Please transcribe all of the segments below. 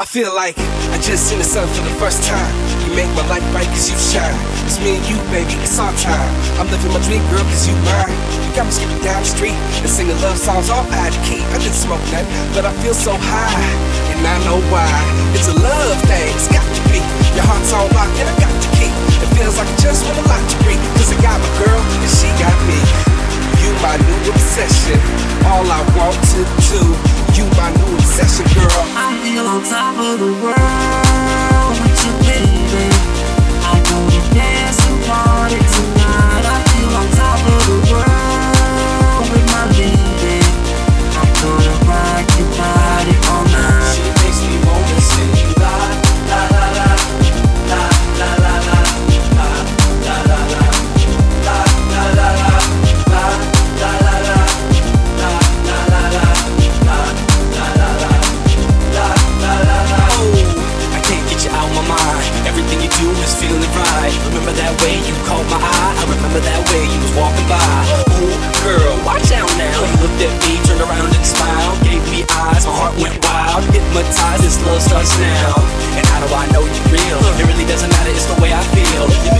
I feel like I just seen the sun for the first time. You make my life bright cause you shine. It's me and you, baby, it's our time. I'm living my dream, girl, cause you mine. You got me skipping down the street and singing love songs all out of key. I didn't smoke nothing, but I feel so high. And I know why. It's a love thing, it's got to be. Your heart's on lock and I got the key. It feels like remember that way you was walking by. Ooh, girl, watch out now. You looked at me, turned around and smiled, gave me eyes. My heart went wild, hypnotized. This love starts now. And how do I know you're real? It really doesn't matter. It's the way I feel.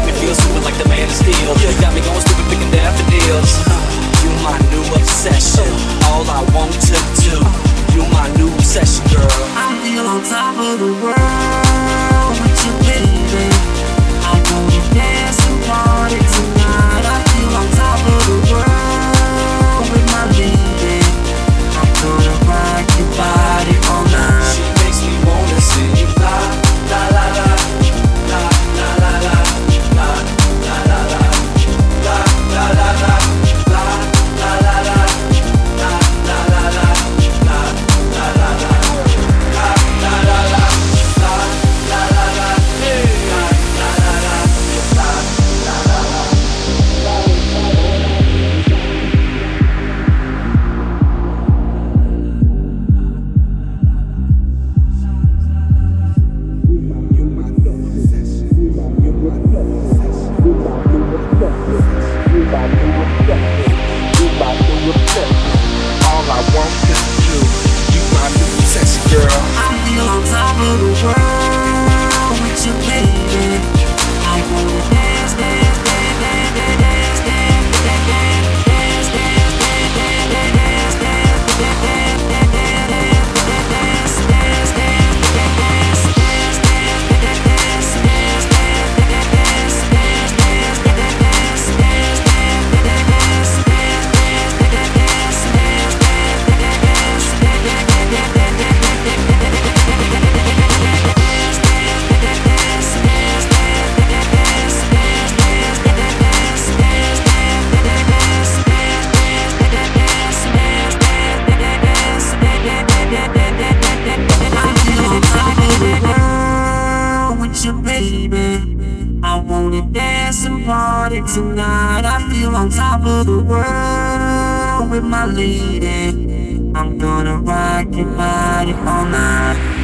Party tonight. I feel on top of the world with my lady. I'm gonna rock your body all night.